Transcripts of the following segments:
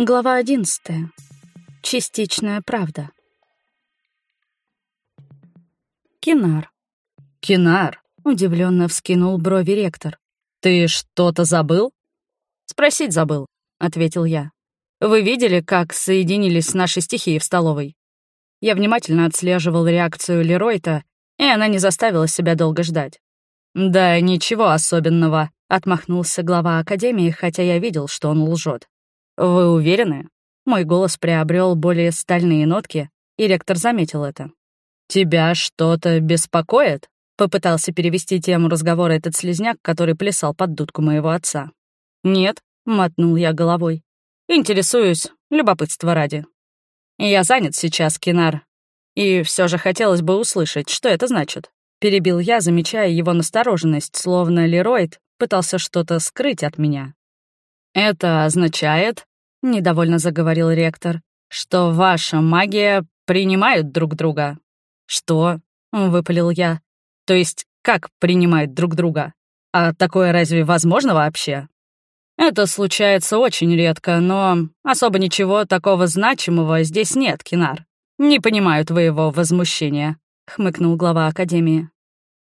Глава одиннадцатая. Частичная правда. Кинар. Кинар, Удивленно вскинул брови ректор. ты что-то забыл? «Спросить забыл», — ответил я. «Вы видели, как соединились наши стихии в столовой?» Я внимательно отслеживал реакцию Леройта, и она не заставила себя долго ждать. Да, ничего особенного, Отмахнулся глава Академии, хотя я видел, что он лжет. Вы уверены? Мой голос приобрел более стальные нотки, и ректор заметил это. Тебя что-то беспокоит? Попытался перевести тему разговора этот слезняк, который плясал под дудку моего отца. «Нет», — мотнул я головой. «Интересуюсь, любопытство ради. Я занят сейчас, Кинар, и все же хотелось бы услышать, что это значит». Перебил я, замечая его настороженность, словно Леройд пытался что-то скрыть от меня. «Это означает, — недовольно заговорил ректор, — что ваша магия принимают друг друга». «Что?» — выпалил я. «То есть как принимают друг друга? А такое разве возможно вообще?» «Это случается очень редко, но особо ничего такого значимого здесь нет, Кинар. Не понимаю твоего возмущения», — хмыкнул глава Академии.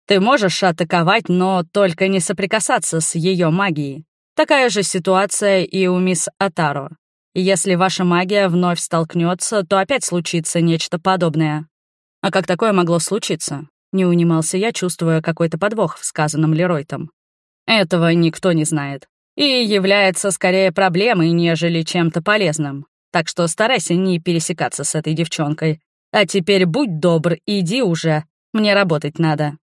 Ты можешь атаковать, но только не соприкасаться с ее магией. Такая же ситуация и у мисс Атаро. Если ваша магия вновь столкнется, то опять случится нечто подобное. А как такое могло случиться? Не унимался я, чувствуя какой-то подвох в сказанном Леройтом. Этого никто не знает. И является скорее проблемой, нежели чем-то полезным. Так что старайся не пересекаться с этой девчонкой. А теперь будь добр, иди уже. Мне работать надо.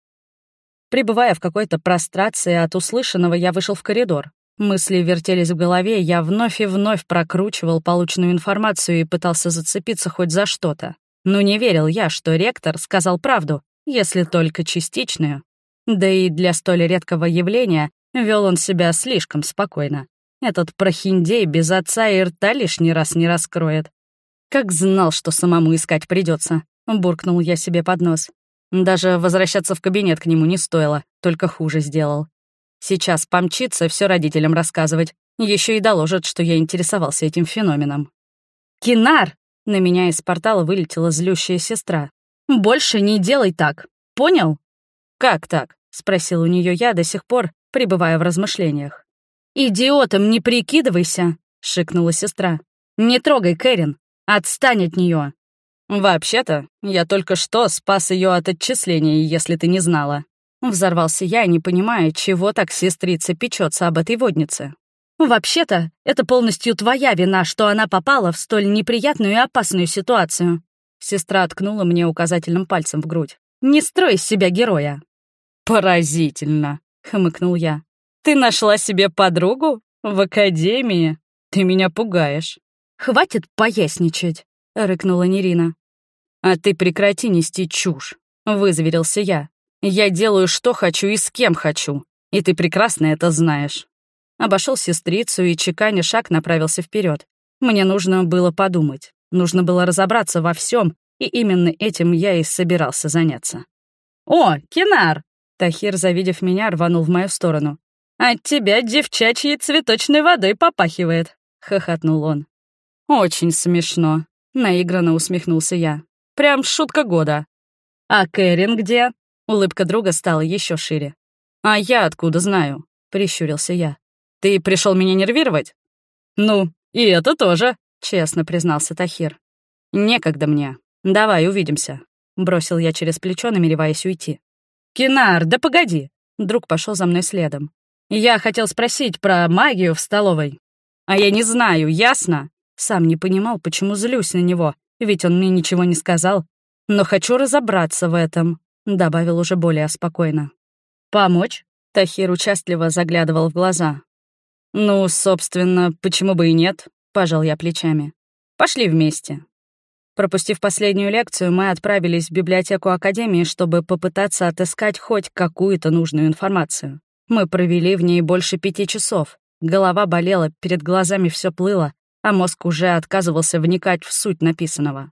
Прибывая в какой-то прострации от услышанного, я вышел в коридор. Мысли вертелись в голове, я вновь и вновь прокручивал полученную информацию и пытался зацепиться хоть за что-то. Но не верил я, что ректор сказал правду, если только частичную. Да и для столь редкого явления вел он себя слишком спокойно. Этот прохиндей без отца и рта лишний раз не раскроет. Как знал, что самому искать придется, буркнул я себе под нос. Даже возвращаться в кабинет к нему не стоило, только хуже сделал. Сейчас помчится все родителям рассказывать, еще и доложит, что я интересовался этим феноменом. «Кинар!» — на меня из портала вылетела злющая сестра. «Больше не делай так, понял?» «Как так?» — спросил у нее я до сих пор, пребывая в размышлениях. «Идиотом не прикидывайся!» — шикнула сестра. «Не трогай Кэрин, отстань от нее. «Вообще-то, я только что спас ее от отчислений, если ты не знала». Взорвался я, не понимая, чего так сестрица печется об этой воднице. «Вообще-то, это полностью твоя вина, что она попала в столь неприятную и опасную ситуацию». Сестра ткнула мне указательным пальцем в грудь. «Не строй из себя героя». «Поразительно», — хмыкнул я. «Ты нашла себе подругу? В академии? Ты меня пугаешь». «Хватит поясничать», — рыкнула Нерина. «А ты прекрати нести чушь», — вызверился я. «Я делаю, что хочу и с кем хочу, и ты прекрасно это знаешь». Обошел сестрицу и, чеканя шаг, направился вперед. Мне нужно было подумать, нужно было разобраться во всем, и именно этим я и собирался заняться. «О, Кинар!» Тахир, завидев меня, рванул в мою сторону. «От тебя девчачьей цветочной водой попахивает», — хохотнул он. «Очень смешно», — наигранно усмехнулся я. Прям шутка года. А Кэрин где? Улыбка друга стала еще шире. А я откуда знаю? Прищурился я. Ты пришел меня нервировать? Ну, и это тоже, честно признался Тахир. Некогда мне. Давай увидимся. Бросил я через плечо, намереваясь уйти. Кинар, да погоди. Друг пошел за мной следом. Я хотел спросить про магию в столовой. А я не знаю, ясно? Сам не понимал, почему злюсь на него, ведь он мне ничего не сказал. Но хочу разобраться в этом», — добавил уже более спокойно. «Помочь?» — Тахир участливо заглядывал в глаза. «Ну, собственно, почему бы и нет?» — пожал я плечами. «Пошли вместе». Пропустив последнюю лекцию, мы отправились в библиотеку Академии, чтобы попытаться отыскать хоть какую-то нужную информацию. Мы провели в ней больше пяти часов. Голова болела, перед глазами все плыло, а мозг уже отказывался вникать в суть написанного.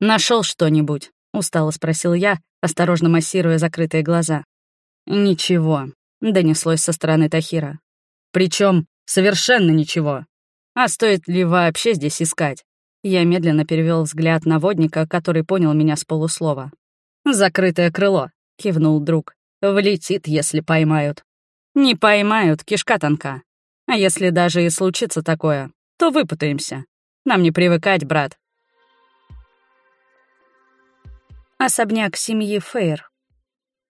Нашел что-нибудь?» — устало спросил я, осторожно массируя закрытые глаза. «Ничего», — донеслось со стороны Тахира. Причем совершенно ничего. А стоит ли вообще здесь искать? Я медленно перевел взгляд на водника, который понял меня с полуслова. «Закрытое крыло», — кивнул друг. «Влетит, если поймают». «Не поймают, кишка тонка. А если даже и случится такое, то выпутаемся. Нам не привыкать, брат». Особняк семьи Фейр.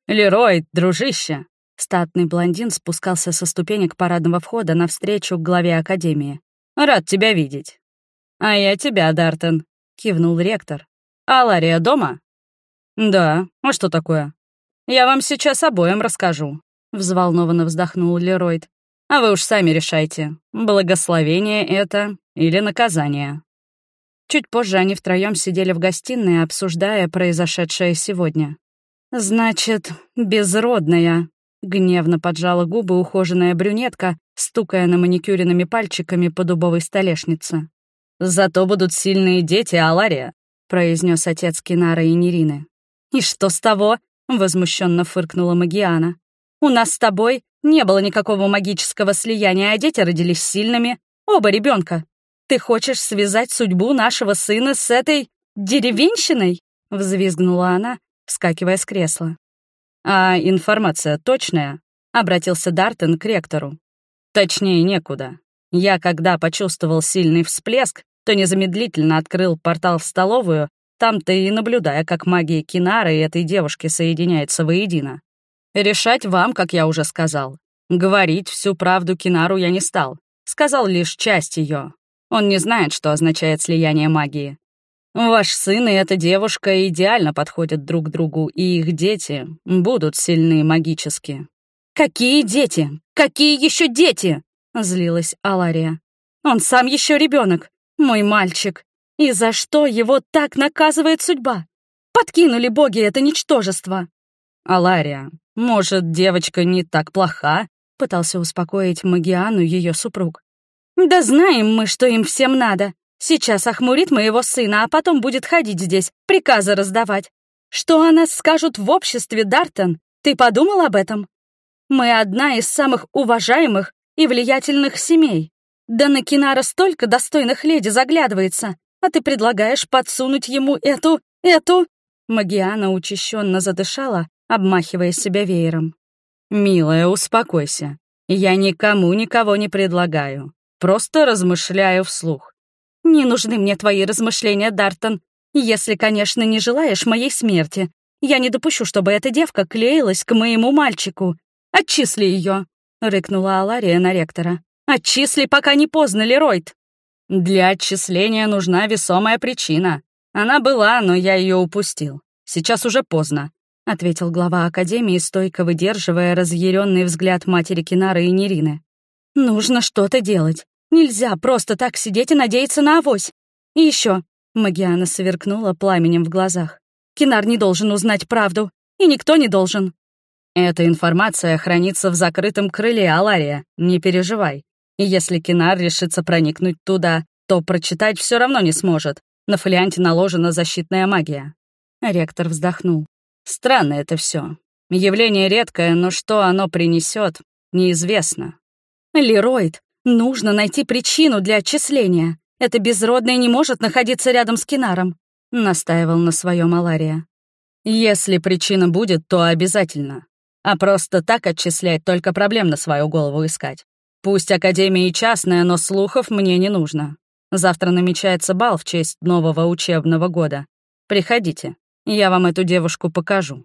«Лерой, дружище!» Статный блондин спускался со ступенек парадного входа навстречу главе Академии. «Рад тебя видеть». «А я тебя, Дартон», — кивнул ректор. «А Лария дома?» «Да. А что такое?» «Я вам сейчас обоим расскажу», — взволнованно вздохнул Леройд. «А вы уж сами решайте, благословение это или наказание». Чуть позже они втроем сидели в гостиной, обсуждая произошедшее сегодня. «Значит, безродная», — гневно поджала губы ухоженная брюнетка, стукая на маникюренными пальчиками по дубовой столешнице. «Зато будут сильные дети, Алария», — произнес отец Кинара и Нерины. «И что с того?» — возмущенно фыркнула Магиана. «У нас с тобой не было никакого магического слияния, а дети родились сильными. Оба ребенка. Ты хочешь связать судьбу нашего сына с этой деревенщиной?» — взвизгнула она, вскакивая с кресла. «А информация точная?» — обратился Дартон к ректору. «Точнее некуда. Я, когда почувствовал сильный всплеск, то незамедлительно открыл портал в столовую, там-то и наблюдая, как магия Кинара и этой девушки соединяются воедино. Решать вам, как я уже сказал. Говорить всю правду Кинару я не стал. Сказал лишь часть ее. Он не знает, что означает слияние магии. Ваш сын и эта девушка идеально подходят друг другу, и их дети будут сильны магически. «Какие дети? Какие еще дети?» — злилась Алария. «Он сам еще ребенок. Мой мальчик. И за что его так наказывает судьба? Подкинули боги это ничтожество. Алария, может, девочка не так плоха? Пытался успокоить Магиану ее супруг. Да знаем мы, что им всем надо. Сейчас охмурит моего сына, а потом будет ходить здесь, приказы раздавать. Что о нас скажут в обществе, Дартон? Ты подумал об этом? Мы одна из самых уважаемых и влиятельных семей. Да на Кинара столько достойных леди заглядывается, а ты предлагаешь подсунуть ему эту... эту...» Магиана учащенно задышала, обмахивая себя веером. «Милая, успокойся. Я никому никого не предлагаю. Просто размышляю вслух». «Не нужны мне твои размышления, Дартон. Если, конечно, не желаешь моей смерти. Я не допущу, чтобы эта девка клеилась к моему мальчику. Отчисли ее, рыкнула Алария на ректора. «Отчисли, пока не поздно, Леройд!» «Для отчисления нужна весомая причина. Она была, но я ее упустил. Сейчас уже поздно», — ответил глава Академии, стойко выдерживая разъяренный взгляд матери Кинары и Нерины. «Нужно что-то делать. Нельзя просто так сидеть и надеяться на авось. И еще, Магиана сверкнула пламенем в глазах. «Кинар не должен узнать правду, и никто не должен». «Эта информация хранится в закрытом крыле Алария, не переживай. И если Кинар решится проникнуть туда, то прочитать все равно не сможет. На фолианте наложена защитная магия. Ректор вздохнул. Странно это все. Явление редкое, но что оно принесет, неизвестно. Леройд, нужно найти причину для отчисления. Это безродное не может находиться рядом с Кинаром, настаивал на своем Алария. Если причина будет, то обязательно. А просто так отчислять только проблем на свою голову искать. Пусть Академия и частная, но слухов мне не нужно. Завтра намечается бал в честь нового учебного года. Приходите, я вам эту девушку покажу».